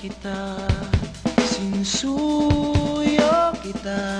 kita Sinsuyo kita.